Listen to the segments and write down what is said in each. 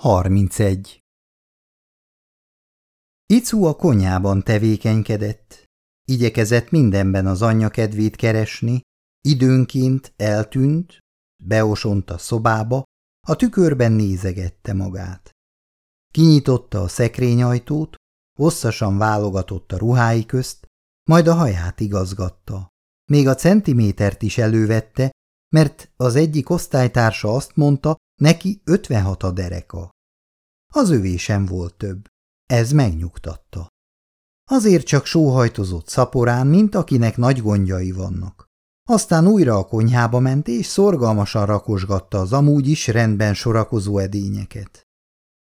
31. Icu a konyában tevékenykedett. Igyekezett mindenben az anyja kedvét keresni, időnként eltűnt, beosont a szobába, a tükörben nézegette magát. Kinyitotta a szekrényajtót, hosszasan válogatott a ruhái közt, majd a haját igazgatta. Még a centimétert is elővette, mert az egyik osztálytársa azt mondta, neki 56 a dereka. Az övé sem volt több. Ez megnyugtatta. Azért csak sóhajtozott szaporán, mint akinek nagy gondjai vannak. Aztán újra a konyhába ment, és szorgalmasan rakosgatta az amúgy is rendben sorakozó edényeket.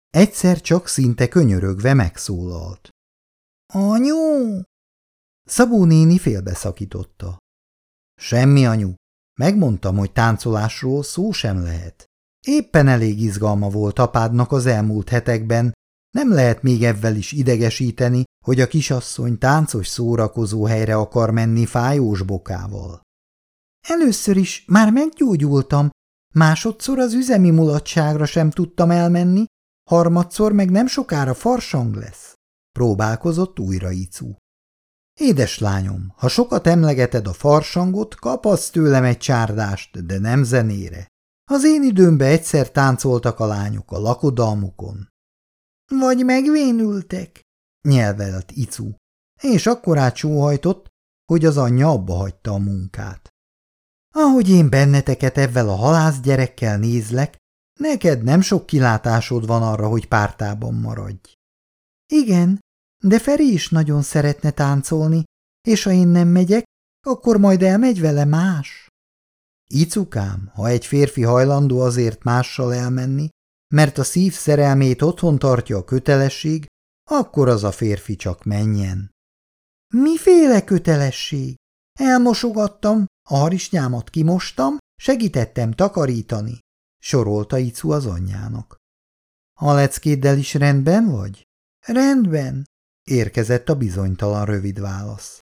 Egyszer csak szinte könyörögve megszólalt. – Anyu! Szabó néni félbeszakította. – Semmi, anyu. Megmondtam, hogy táncolásról szó sem lehet. Éppen elég izgalma volt apádnak az elmúlt hetekben, nem lehet még ebben is idegesíteni, hogy a kisasszony táncos szórakozó helyre akar menni fájós bokával. Először is már meggyógyultam, másodszor az üzemi mulatságra sem tudtam elmenni, harmadszor meg nem sokára farsang lesz. Próbálkozott újra Icu. Édes lányom, ha sokat emlegeted a farsangot, kapasz tőlem egy csárdást, de nem zenére. Az én időmben egyszer táncoltak a lányok a lakodalmukon. Vagy megvénültek, nyelvelt Icu, és akkor átsóhajtott, hogy az anyja abba hagyta a munkát. Ahogy én benneteket ebben a halász gyerekkel nézlek, neked nem sok kilátásod van arra, hogy pártában maradj. Igen, de Feri is nagyon szeretne táncolni, és ha én nem megyek, akkor majd elmegy vele más. Icukám, ha egy férfi hajlandó azért mással elmenni, mert a szív szerelmét otthon tartja a kötelesség, akkor az a férfi csak menjen. Miféle kötelesség? Elmosogattam, a harisnyámat kimostam, segítettem takarítani, sorolta Icu az anyjának. A leckéddel is rendben vagy? Rendben, érkezett a bizonytalan rövid válasz.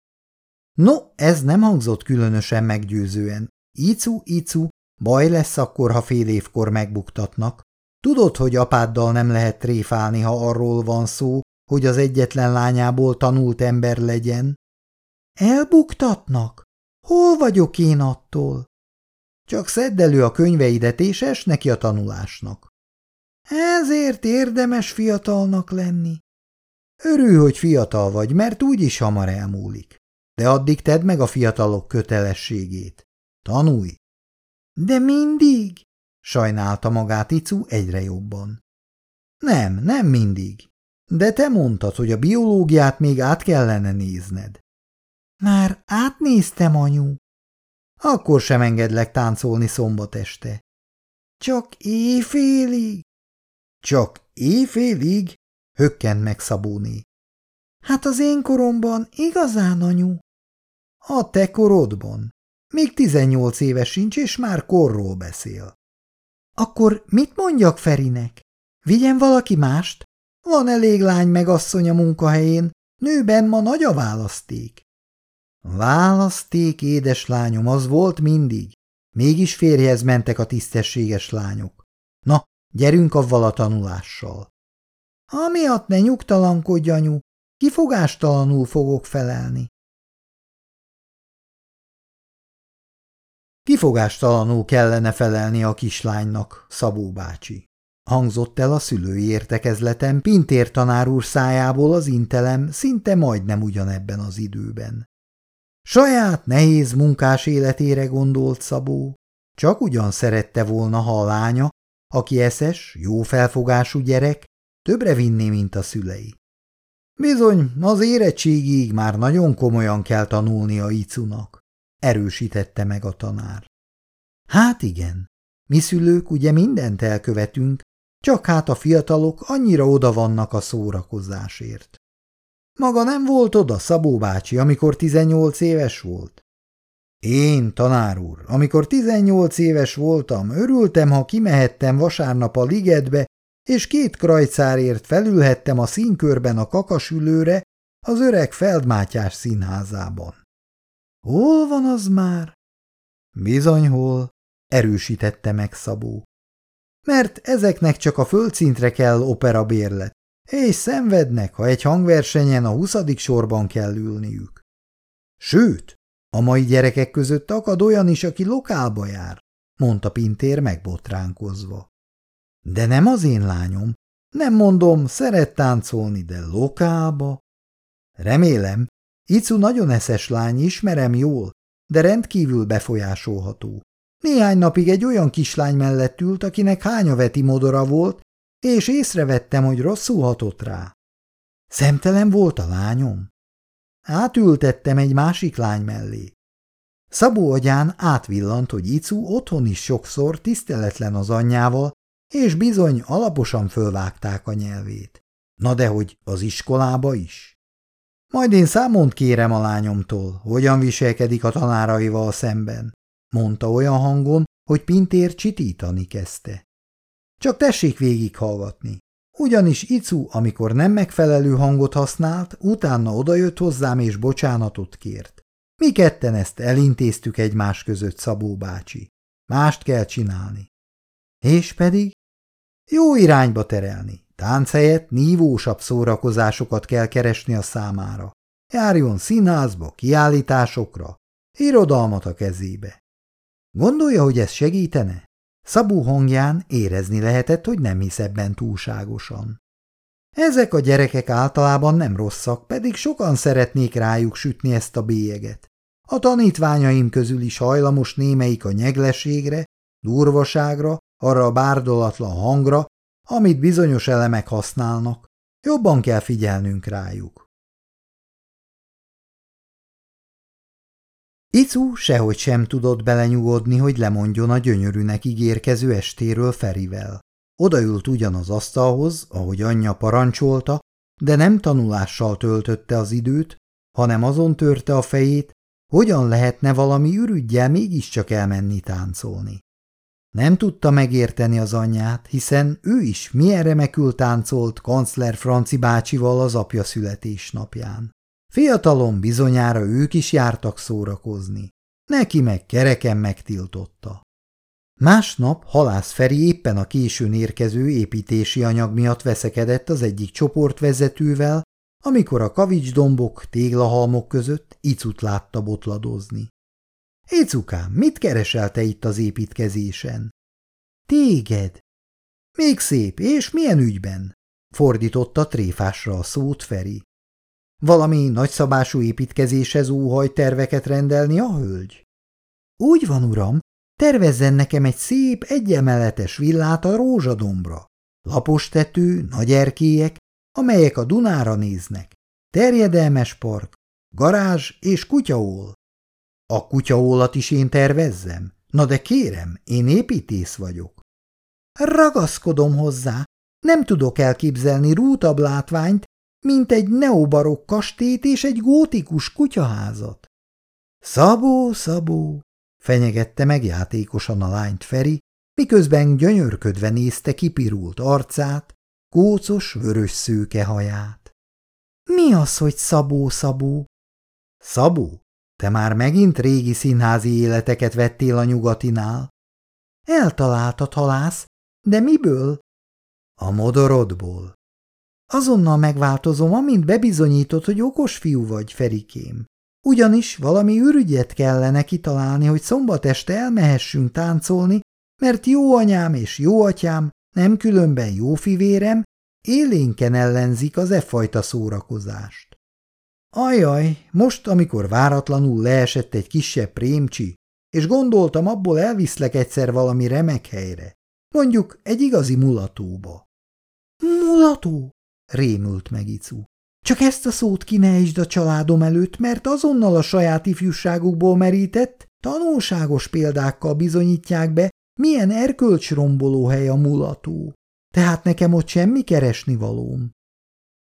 No, ez nem hangzott különösen meggyőzően. Icu, Icu, baj lesz akkor, ha fél évkor megbuktatnak. Tudod, hogy apáddal nem lehet tréfálni, ha arról van szó, hogy az egyetlen lányából tanult ember legyen? Elbuktatnak? Hol vagyok én attól? Csak szedd elő a könyveidet, és es neki a tanulásnak. Ezért érdemes fiatalnak lenni. Örülj, hogy fiatal vagy, mert úgyis hamar elmúlik. De addig tedd meg a fiatalok kötelességét. Tanulj! De mindig? Sajnálta magát Icu egyre jobban. Nem, nem mindig. De te mondtad, hogy a biológiát még át kellene nézned. Már átnéztem, anyu. Akkor sem engedlek táncolni szombat este. Csak éjfélig? Csak éjfélig? Hökkent meg Szabóné. Hát az én koromban igazán, anyu. A te korodban. Még tizennyolc éves sincs, és már korról beszél. Akkor mit mondjak Ferinek? Vigyen valaki mást? Van elég lány meg asszony a munkahelyén, nőben ma nagy a választék. Választék, édeslányom, az volt mindig. Mégis férjhez mentek a tisztességes lányok. Na, gyerünk avval a tanulással. Amiatt ne nyugtalankodj, anyu, kifogástalanul fogok felelni. Kifogástalanul kellene felelni a kislánynak, Szabó bácsi. Hangzott el a szülői értekezleten Pintér tanár úr szájából az intelem szinte majdnem ugyanebben az időben. Saját nehéz munkás életére gondolt Szabó, csak ugyan szerette volna, ha a lánya, aki eszes, jó felfogású gyerek, többre vinné, mint a szülei. Bizony, az érettségig már nagyon komolyan kell tanulnia Icunak erősítette meg a tanár. Hát igen, mi szülők ugye mindent elkövetünk, csak hát a fiatalok annyira oda vannak a szórakozásért. Maga nem volt oda, Szabó bácsi, amikor tizennyolc éves volt? Én, tanár úr, amikor tizennyolc éves voltam, örültem, ha kimehettem vasárnap a ligetbe, és két krajcárért felülhettem a színkörben a kakasülőre az öreg Feldmátyás színházában. Hol van az már? Bizony hol, erősítette meg Szabó. mert ezeknek csak a földszintre kell opera bérlet, és szenvednek, ha egy hangversenyen a huszadik sorban kell ülniük. Sőt, a mai gyerekek között akad olyan is, aki lokálba jár, mondta Pintér megbotránkozva. De nem az én lányom. Nem mondom, szeret táncolni, de lokálba. Remélem, Icu nagyon eszes lány, ismerem jól, de rendkívül befolyásolható. Néhány napig egy olyan kislány mellett ült, akinek hányaveti modora volt, és észrevettem, hogy rosszul hatott rá. Szemtelen volt a lányom? Átültettem egy másik lány mellé. Szabó agyán átvillant, hogy Icu otthon is sokszor tiszteletlen az anyjával, és bizony alaposan fölvágták a nyelvét. Na de hogy az iskolába is? Majd én számont kérem a lányomtól, hogyan viselkedik a tanáraival szemben, mondta olyan hangon, hogy Pintér csitítani kezdte. Csak tessék végighallgatni. Ugyanis Icu, amikor nem megfelelő hangot használt, utána odajött hozzám és bocsánatot kért. Mi ketten ezt elintéztük egymás között, Szabó bácsi. Mást kell csinálni. És pedig jó irányba terelni. Tánc helyett nívósabb szórakozásokat kell keresni a számára. Járjon színházba, kiállításokra, irodalmat a kezébe. Gondolja, hogy ez segítene? Szabó hangján érezni lehetett, hogy nem hisz ebben túlságosan. Ezek a gyerekek általában nem rosszak, pedig sokan szeretnék rájuk sütni ezt a bélyeget. A tanítványaim közül is hajlamos némeik a nyegleségre, durvaságra, arra a bárdolatlan hangra, amit bizonyos elemek használnak. Jobban kell figyelnünk rájuk. Icu sehogy sem tudott belenyugodni, hogy lemondjon a gyönyörűnek ígérkező estéről Ferivel. Odaült ugyan az asztalhoz, ahogy anyja parancsolta, de nem tanulással töltötte az időt, hanem azon törte a fejét, hogyan lehetne valami ürügyjel mégiscsak elmenni táncolni. Nem tudta megérteni az anyját, hiszen ő is milyen remekül táncolt kancler Franci bácsival az apja születésnapján. Fiatalon bizonyára ők is jártak szórakozni. Neki meg kereken megtiltotta. Másnap Halász Feri éppen a későn érkező építési anyag miatt veszekedett az egyik csoportvezetővel, amikor a kavicsdombok, téglahalmok között icut látta botladozni. – Icukám, mit keresel te itt az építkezésen? – Téged. – Még szép, és milyen ügyben? – fordította tréfásra a szót Feri. – Valami nagyszabású építkezéshez óhaj terveket rendelni a hölgy? – Úgy van, uram, tervezzen nekem egy szép, egyemeletes villát a rózsadombra. Lapos tető, nagy erkélyek, amelyek a Dunára néznek. Terjedelmes park, garázs és kutyaól. A kutyaólat is én tervezzem? Na de kérem, én építész vagyok. Ragaszkodom hozzá, nem tudok elképzelni rútabb látványt, mint egy neobarokk kastét és egy gótikus kutyaházat. Szabó, Szabó, fenyegette meg játékosan a lányt Feri, miközben gyönyörködve nézte kipirult arcát, kócos vörös szőke haját. Mi az, hogy Szabó, Szabó? Szabó, te már megint régi színházi életeket vettél a nyugatinál? Eltaláltad, halász, de miből? A modorodból. Azonnal megváltozom, amint bebizonyítod, hogy okos fiú vagy, Ferikém. Ugyanis valami ürügyet kellene kitalálni, hogy szombat este elmehessünk táncolni, mert jó anyám és jó atyám, nem különben jó fivérem, élénken ellenzik az e fajta szórakozást. Ajaj, most, amikor váratlanul leesett egy kisebb prémcsi, és gondoltam, abból elviszlek egyszer valami remek helyre, mondjuk egy igazi mulatóba. Mulató? rémült meg Icu. Csak ezt a szót ki ne a családom előtt, mert azonnal a saját ifjúságukból merített, tanulságos példákkal bizonyítják be, milyen erkölcsromboló hely a mulató. Tehát nekem ott semmi keresni valóm.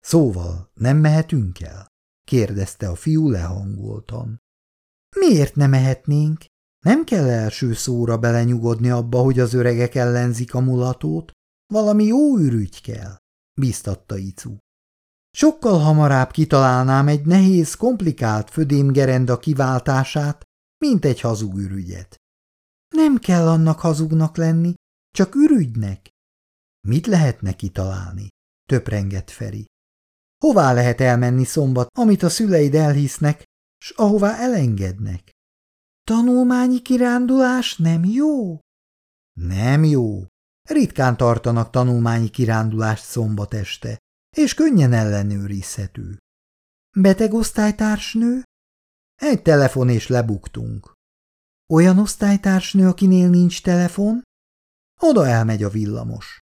Szóval nem mehetünk el? Kérdezte a fiú lehangoltan. Miért ne mehetnénk? Nem kell első szóra belenyugodni abba, hogy az öregek ellenzik a mulatót. Valami jó ürügy kell, biztatta Icu. Sokkal hamarabb kitalálnám egy nehéz, komplikált födémgerenda kiváltását, mint egy hazug ürügyet. Nem kell annak hazugnak lenni, csak ürügynek. Mit lehetne kitalálni? Töprengett Feri. Hová lehet elmenni szombat, amit a szüleid elhisznek, s ahová elengednek? Tanulmányi kirándulás nem jó? Nem jó. Ritkán tartanak tanulmányi kirándulást szombat este, és könnyen ellenőrizhető. Beteg osztálytársnő? Egy telefon és lebuktunk. Olyan osztálytársnő, akinél nincs telefon? Oda elmegy a villamos.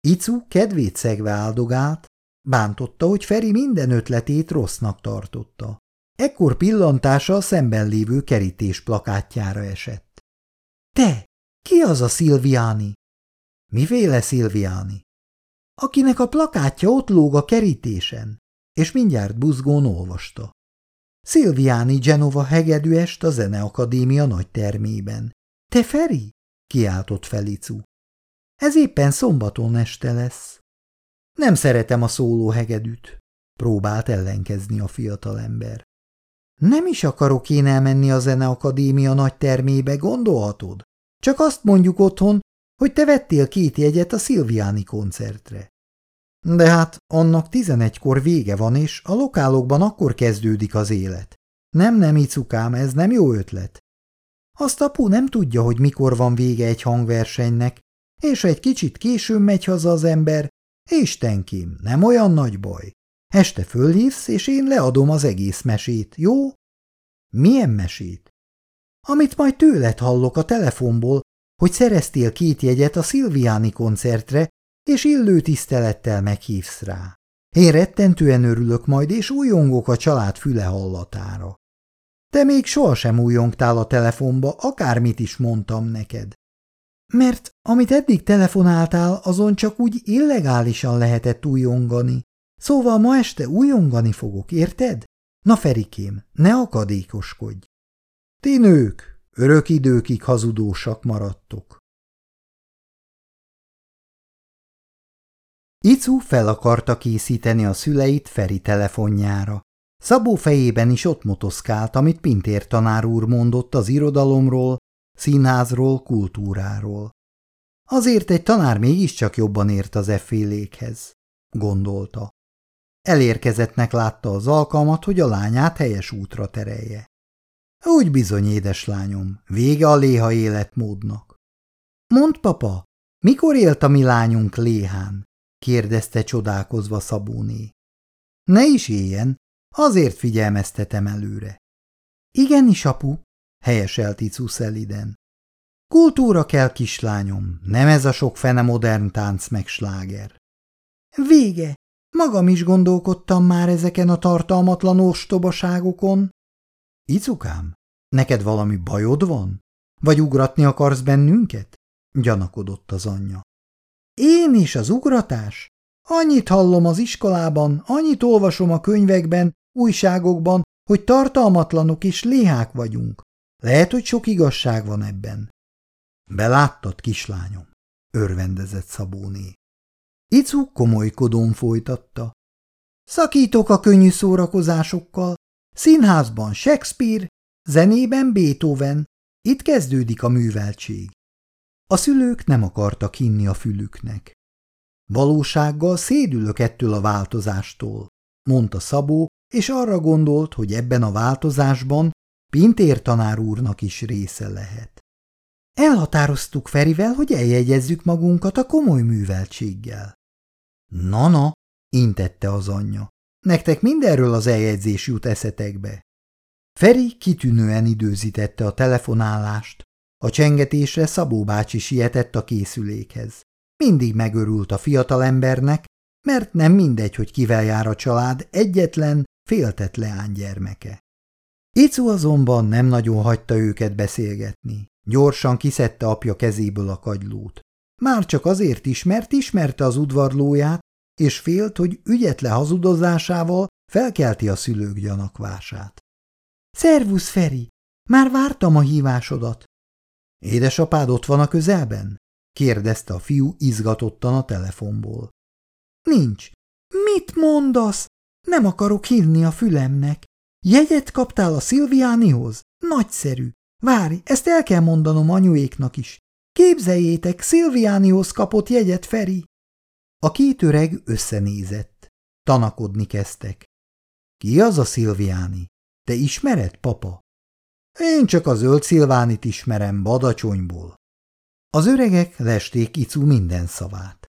Icu kedvét szegve áldogált, bántotta, hogy Feri minden ötletét rossznak tartotta. Ekkor pillantása a szemben lévő kerítés plakátjára esett. – Te, ki az a Szilviáni? – Miféle Szilviáni? – Akinek a plakátja ott lóg a kerítésen, és mindjárt buzgón olvasta. Szilviáni Genova hegedűest a Zeneakadémia nagy termében. – Te, Feri? – kiáltott Felicu. – Ez éppen szombaton este lesz. – Nem szeretem a szóló hegedűt – próbált ellenkezni a fiatalember. Nem is akarok én elmenni a Zeneakadémia nagy termébe, gondolhatod? Csak azt mondjuk otthon, hogy te vettél két jegyet a Szilviáni koncertre. De hát annak tizenegykor vége van, és a lokálokban akkor kezdődik az élet. Nem, nem, icukám, ez nem jó ötlet. Azt apu nem tudja, hogy mikor van vége egy hangversenynek, és egy kicsit későn megy haza az ember, Istenkém, nem olyan nagy baj. Este fölhívsz, és én leadom az egész mesét, jó? Milyen mesét? Amit majd tőled hallok a telefonból, hogy szereztél két jegyet a Szilviáni koncertre, és illő tisztelettel meghívsz rá. Én rettentően örülök majd, és újongok a család füle hallatára. Te még sohasem újongtál a telefonba, akármit is mondtam neked. Mert amit eddig telefonáltál, azon csak úgy illegálisan lehetett újongani. Szóval ma este újongani fogok, érted? Na, Ferikém, ne akadékoskodj! Ti nők, örök időkig hazudósak maradtok. Icu fel akarta készíteni a szüleit Feri telefonjára. Szabó fejében is ott motoszkált, amit Pintér tanár úr mondott az irodalomról, színházról, kultúráról. Azért egy tanár mégiscsak jobban ért az effélékhez, gondolta. Elérkezettnek látta az alkalmat, hogy a lányát helyes útra terelje. Úgy bizony, édeslányom, vége a léha életmódnak. Mond, papa, mikor élt a mi lányunk léhán? kérdezte csodálkozva Szabóné. Ne is éljen, azért figyelmeztetem előre. Igenis, apu, helyeselt Icu szeliden. Kultúra kell, kislányom, nem ez a sok fene modern tánc meg sláger. Vége, Magam is gondolkodtam már ezeken a tartalmatlan ostobaságokon. Icukám, neked valami bajod van? Vagy ugratni akarsz bennünket? Gyanakodott az anyja. Én is az ugratás? Annyit hallom az iskolában, annyit olvasom a könyvekben, újságokban, hogy tartalmatlanok és léhák vagyunk. Lehet, hogy sok igazság van ebben. Beláttad, kislányom, örvendezett Szabóné. Icu komolykodón folytatta. Szakítok a könnyű szórakozásokkal. Színházban Shakespeare, zenében Beethoven. Itt kezdődik a műveltség. A szülők nem akartak hinni a fülüknek. Valósággal szédülök ettől a változástól, mondta Szabó, és arra gondolt, hogy ebben a változásban Pintér tanár úrnak is része lehet. Elhatároztuk Ferivel, hogy eljegyezzük magunkat a komoly műveltséggel. Nana, intette az anyja, nektek mindenről az eljegyzés jut eszetekbe. Feri kitűnően időzítette a telefonálást. A csengetésre Szabó bácsi sietett a készülékhez. Mindig megörült a fiatalembernek, mert nem mindegy, hogy kivel jár a család egyetlen, féltett leánygyermeke. Icu azonban nem nagyon hagyta őket beszélgetni. Gyorsan kiszedte apja kezéből a kagylót. Már csak azért is, mert ismerte az udvarlóját, és félt, hogy ügyetlen hazudozásával felkelti a szülők gyanakvását. – Szervusz, Feri! Már vártam a hívásodat. – Édesapád ott van a közelben? – kérdezte a fiú izgatottan a telefonból. – Nincs. Mit mondasz? Nem akarok hinni a fülemnek. Jegyet kaptál a Szilviánihoz? Nagyszerű. Várj, ezt el kell mondanom anyuéknak is. Képzeljétek, Szilviánihoz kapott jegyet Feri. A két öreg összenézett. Tanakodni kezdtek. Ki az a Szilviáni? Te ismered, papa? Én csak a zöld Szilvánit ismerem Badacsonyból. Az öregek lesték Icu minden szavát.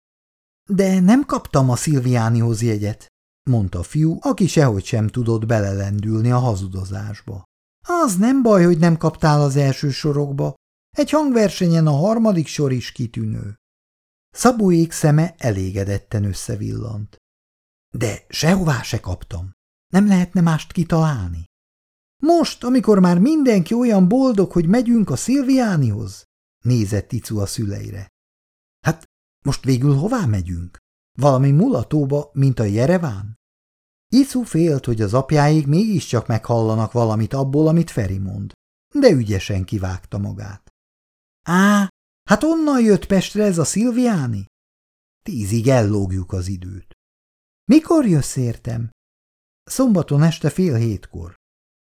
De nem kaptam a Szilviánihoz jegyet, mondta a fiú, aki sehogy sem tudott belelendülni a hazudozásba. Az nem baj, hogy nem kaptál az első sorokba. Egy hangversenyen a harmadik sor is kitűnő. Szabóék szeme elégedetten összevillant. De sehová se kaptam. Nem lehetne mást kitalálni? Most, amikor már mindenki olyan boldog, hogy megyünk a Szilviánihoz? Nézett Icu a szüleire. Hát most végül hová megyünk? Valami mulatóba, mint a Jereván? Icu félt, hogy az apjáig mégiscsak meghallanak valamit abból, amit Feri mond, de ügyesen kivágta magát. Á, hát onnan jött Pestre ez a Szilviáni? Tízig ellógjuk az időt. Mikor jössz értem? Szombaton este fél hétkor.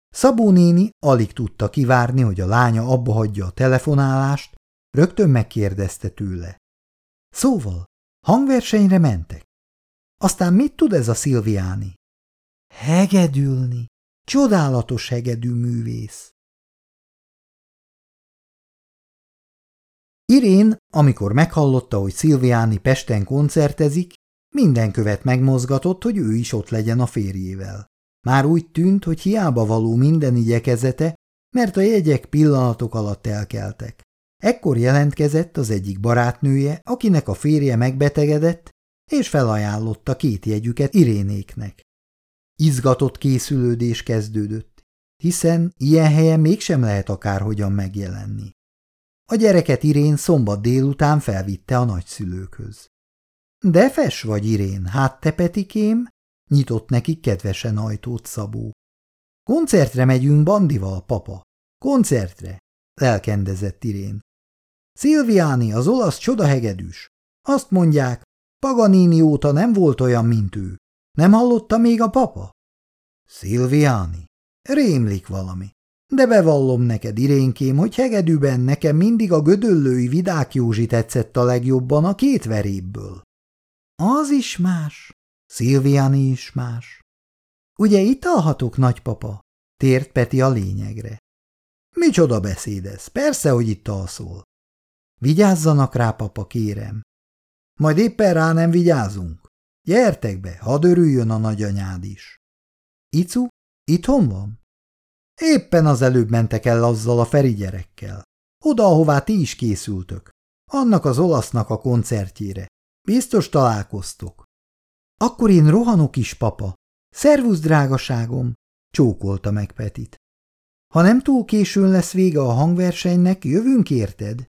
Szabó néni alig tudta kivárni, hogy a lánya abba hagyja a telefonálást, rögtön megkérdezte tőle. Szóval, hangversenyre mentek. Aztán mit tud ez a Szilviáni? Hegedülni. Csodálatos hegedű művész. Irén, amikor meghallotta, hogy Szilviáni Pesten koncertezik, minden követ megmozgatott, hogy ő is ott legyen a férjével. Már úgy tűnt, hogy hiába való minden igyekezete, mert a jegyek pillanatok alatt elkeltek. Ekkor jelentkezett az egyik barátnője, akinek a férje megbetegedett, és felajánlotta két jegyüket Irénéknek. Izgatott készülődés kezdődött, hiszen ilyen helyen mégsem lehet akárhogyan megjelenni. A gyereket Irén szombat délután felvitte a nagyszülőkhöz. De fes vagy, Irén, hát te Petikém? Nyitott neki kedvesen ajtót Szabó. Koncertre megyünk Bandival, papa. Koncertre, lelkendezett Irén. Szilviáni, az olasz csodahegedűs. Azt mondják, Paganini óta nem volt olyan, mint ő. Nem hallotta még a papa? Szilviáni? Rémlik valami. De bevallom neked, Irénkém, hogy hegedűben nekem mindig a gödöllői Vidák Józsi tetszett a legjobban a két verébből. Az is más. Szilviáni is más. Ugye itt alhatok, nagypapa? Tért Peti a lényegre. Micsoda beszéd ez? Persze, hogy itt alszol. Vigyázzanak rá, papa, kérem. Majd éppen rá nem vigyázunk. Gyertek be, hadd örüljön a nagyanyád is. Icu, itthon van? Éppen az előbb mentek el azzal a Feri gyerekkel. Oda, ahová ti is készültök. Annak az olasznak a koncertjére. Biztos találkoztok. Akkor én rohanok is, papa. Szervusz, drágaságom! Csókolta meg Petit. Ha nem túl későn lesz vége a hangversenynek, jövünk érted?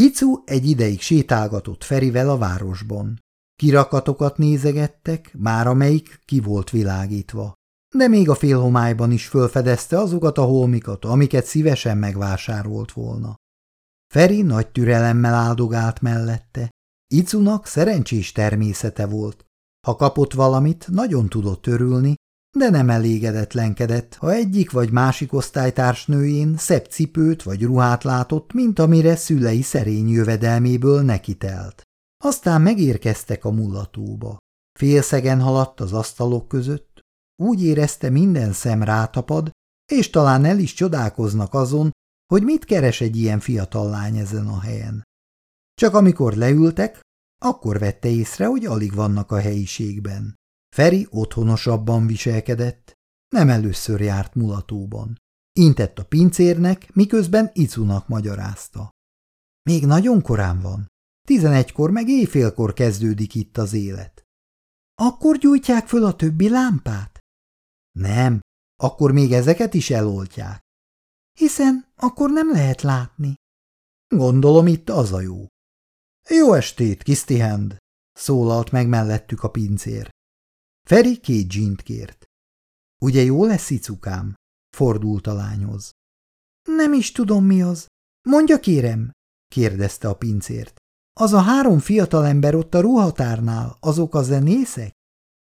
Icu egy ideig sétálgatott Ferivel a városban. Kirakatokat nézegettek, már amelyik ki volt világítva. De még a félhomályban is fölfedezte azokat a holmikat, amiket szívesen megvásárolt volna. Feri nagy türelemmel áldogált mellette. Icunak szerencsés természete volt. Ha kapott valamit, nagyon tudott örülni, de nem elégedetlenkedett, ha egyik vagy másik osztálytársnőjén szebb cipőt vagy ruhát látott, mint amire szülei szerény jövedelméből nekitelt. Aztán megérkeztek a mulatóba. Félszegen haladt az asztalok között, úgy érezte minden szem rátapad, és talán el is csodálkoznak azon, hogy mit keres egy ilyen fiatal lány ezen a helyen. Csak amikor leültek, akkor vette észre, hogy alig vannak a helyiségben. Feri otthonosabban viselkedett, nem először járt mulatóban. Intett a pincérnek, miközben Icunak magyarázta. Még nagyon korán van. Tizenegykor meg éjfélkor kezdődik itt az élet. Akkor gyújtják föl a többi lámpát? Nem, akkor még ezeket is eloltják. Hiszen akkor nem lehet látni. Gondolom itt az a jó. Jó estét, Kisztihend! szólalt meg mellettük a pincér. Feri két dzsint kért. Ugye jó lesz, icukám? fordult a lányhoz. Nem is tudom, mi az. Mondja, kérem, kérdezte a pincért. Az a három fiatalember ott a ruhatárnál, azok a zenészek?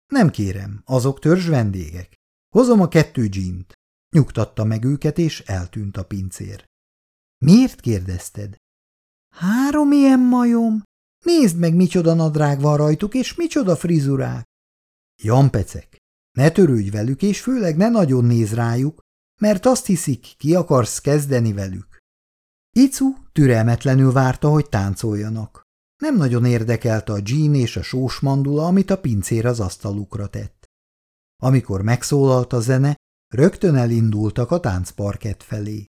Nem kérem, azok törzs vendégek. Hozom a kettő dzsint. Nyugtatta meg őket, és eltűnt a pincér. Miért kérdezted? Három ilyen majom? Nézd meg, micsoda nadrág van rajtuk, és micsoda frizurák. Jampecek, ne törődj velük, és főleg ne nagyon néz rájuk, mert azt hiszik, ki akarsz kezdeni velük. Icu türelmetlenül várta, hogy táncoljanak. Nem nagyon érdekelte a dzsín és a sós mandula, amit a pincér az asztalukra tett. Amikor megszólalt a zene, rögtön elindultak a táncparkett felé.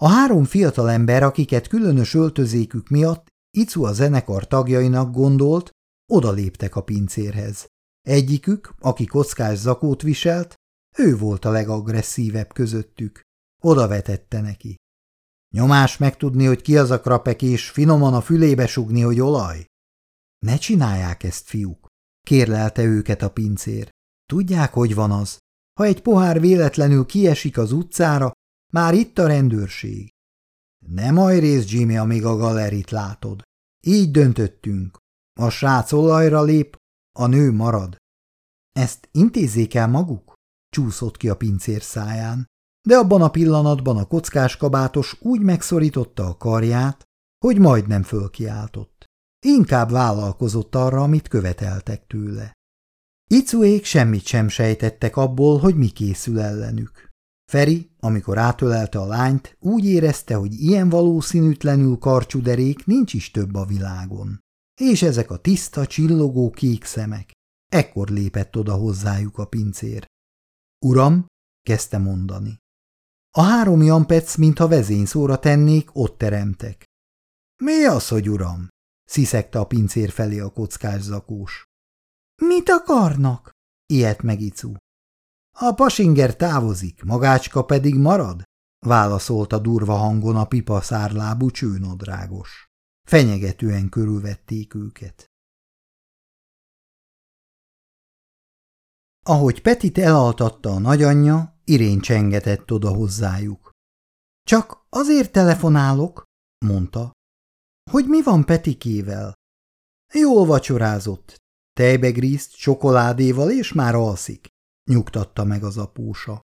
A három fiatalember, akiket különös öltözékük miatt Icu a zenekar tagjainak gondolt, odaléptek a pincérhez. Egyikük, aki kockás zakót viselt, ő volt a legagresszívebb közöttük. Oda vetette neki. Nyomás megtudni, hogy ki az a krapek, és finoman a fülébe sugni, hogy olaj? Ne csinálják ezt, fiúk, kérlelte őket a pincér. Tudják, hogy van az? Ha egy pohár véletlenül kiesik az utcára, már itt a rendőrség. Nem ajrész, Jimmy, amíg a galerit látod. Így döntöttünk. A srác olajra lép, a nő marad. Ezt intézzék el maguk? Csúszott ki a pincér száján, de abban a pillanatban a kockás kabátos úgy megszorította a karját, hogy majdnem fölkiáltott. Inkább vállalkozott arra, amit követeltek tőle. Icuék semmit sem sejtettek abból, hogy mi készül ellenük. Feri, amikor átölelte a lányt, úgy érezte, hogy ilyen valószínűtlenül karcsú nincs is több a világon. És ezek a tiszta, csillogó kék szemek. Ekkor lépett oda hozzájuk a pincér. Uram, kezdte mondani. A három jampec, mintha vezényszóra tennék, ott teremtek. Mi az, hogy uram? sziszegte a pincér felé a kockás zakós. Mit akarnak? ilyet meg Icu. A pasinger távozik, magácska pedig marad? válaszolta durva hangon a pipa szárlábú csőnodrágos. Fenyegetően körülvették őket. Ahogy Petit elaltatta a nagyanyja, Irén csengetett oda hozzájuk. Csak azért telefonálok, mondta, hogy mi van Petikével. Jól vacsorázott, tejbegrízt, csokoládéval, és már alszik, nyugtatta meg az apósa.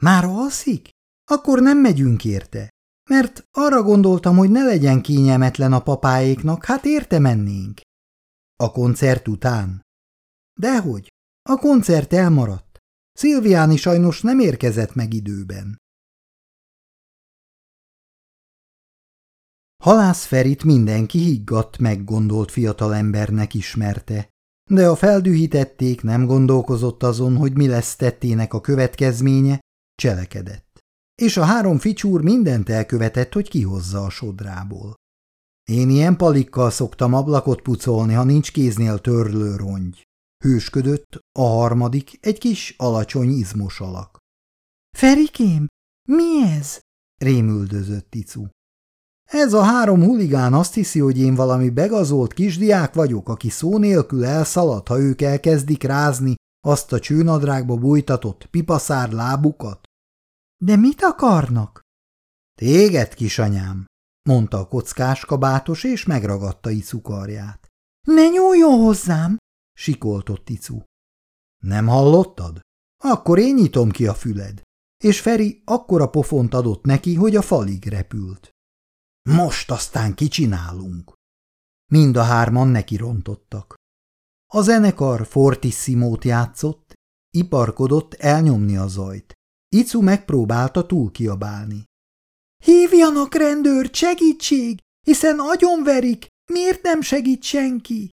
Már alszik? Akkor nem megyünk érte, mert arra gondoltam, hogy ne legyen kényelmetlen a papáéknak, hát érte mennénk. A koncert után? Dehogy, a koncert elmaradt. Szilviáni sajnos nem érkezett meg időben. Halász Ferit mindenki higgadt, meggondolt fiatalembernek ismerte, de a feldühítették nem gondolkozott azon, hogy mi lesz tettének a következménye, cselekedett. És a három ficsúr mindent elkövetett, hogy kihozza a sodrából. Én ilyen palikkal szoktam ablakot pucolni, ha nincs kéznél törlő rongy. Hősködött a harmadik, egy kis, alacsony izmos alak. – Ferikém, mi ez? – rémüldözött Ticu. Ez a három huligán azt hiszi, hogy én valami begazolt kisdiák vagyok, aki szó nélkül elszalad, ha ők elkezdik rázni azt a csőnadrágba bújtatott pipaszár lábukat. De mit akarnak? Téged, kisanyám, mondta a kockás kabátos, és megragadta Icu karját. Ne nyúljon hozzám, sikoltott Icu. Nem hallottad? Akkor én nyitom ki a füled. És Feri akkora pofont adott neki, hogy a falig repült. Most aztán kicsinálunk. Mind a hárman neki rontottak. A zenekar fortissimót játszott, iparkodott elnyomni a zajt. Icu megpróbálta túl kiabálni. Hívjanak rendőrt, segítség, hiszen agyonverik, miért nem segít senki?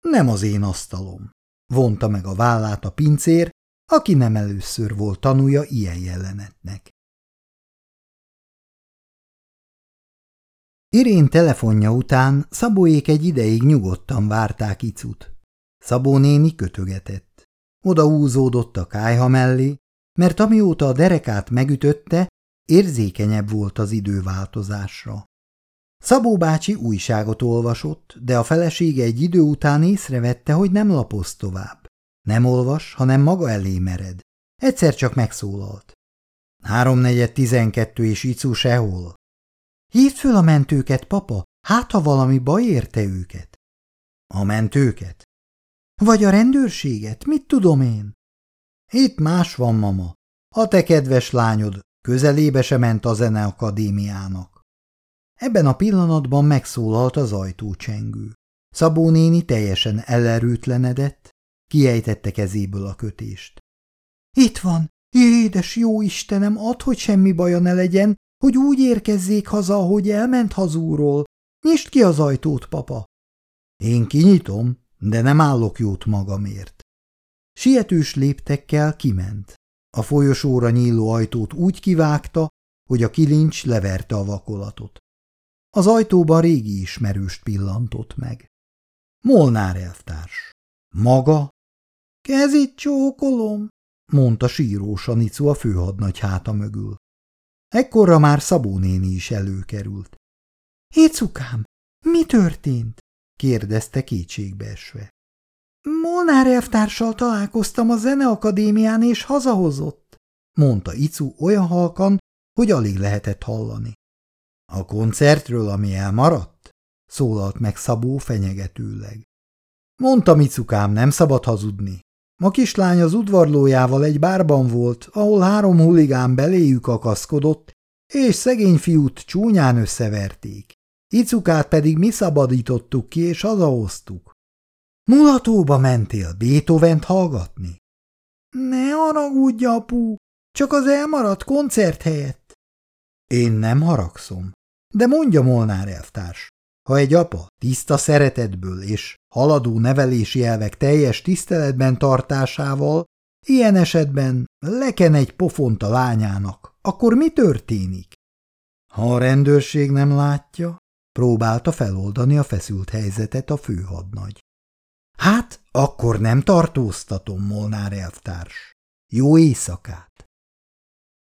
Nem az én asztalom, vonta meg a vállát a pincér, aki nem először volt tanúja ilyen jelenetnek. Irén telefonja után Szabóék egy ideig nyugodtan várták Icut. Szabó néni kötögetett. Oda húzódott a kájha mellé, mert amióta a derekát megütötte, érzékenyebb volt az időváltozásra. Szabó bácsi újságot olvasott, de a felesége egy idő után észrevette, hogy nem lapoz tovább. Nem olvas, hanem maga elé mered. Egyszer csak megszólalt. Háromnegyed tizenkettő és Icu sehol. Hívd föl a mentőket, papa, hát ha valami baj érte őket. A mentőket? Vagy a rendőrséget, mit tudom én? Itt más van, mama. A te kedves lányod közelébe se ment a zeneakadémiának. Ebben a pillanatban megszólalt az ajtócsengő. Szabó néni teljesen ellerőtlenedett, kiejtette kezéből a kötést. Itt van, édes jó Istenem, add, hogy semmi baja ne legyen, hogy úgy érkezzék haza, ahogy elment hazúról. Nyisd ki az ajtót, papa. Én kinyitom, de nem állok jót magamért. Sietős léptekkel kiment. A folyosóra nyíló ajtót úgy kivágta, hogy a kilincs leverte a vakolatot. Az ajtóban régi ismerőst pillantott meg. Molnár elvtárs. Maga? Kezit csókolom, mondta sírósan Icu a főhadnagy háta mögül. Ekkorra már Szabó néni is előkerült. Icukám, mi történt? kérdezte kétségbeesve. Molnár elvtársal találkoztam a zeneakadémián, és hazahozott, mondta Icu olyan halkan, hogy alig lehetett hallani. A koncertről, ami elmaradt? szólalt meg Szabó fenyegetőleg. Mondtam, Icukám, nem szabad hazudni. A kislány az udvarlójával egy bárban volt, ahol három huligán beléjük akaszkodott, és szegény fiút csúnyán összeverték. Icukát pedig mi szabadítottuk ki, és hazahoztuk. Mulatóba mentél Beethovent hallgatni? Ne haragudj, apu, csak az elmaradt koncert helyett. Én nem haragszom, de mondja Molnár elvtárs, ha egy apa tiszta szeretetből és haladó nevelési elvek teljes tiszteletben tartásával ilyen esetben leken egy pofont a lányának, akkor mi történik? Ha a rendőrség nem látja, próbálta feloldani a feszült helyzetet a főhadnagy. Hát, akkor nem tartóztatom, Molnár elvtárs. Jó éjszakát!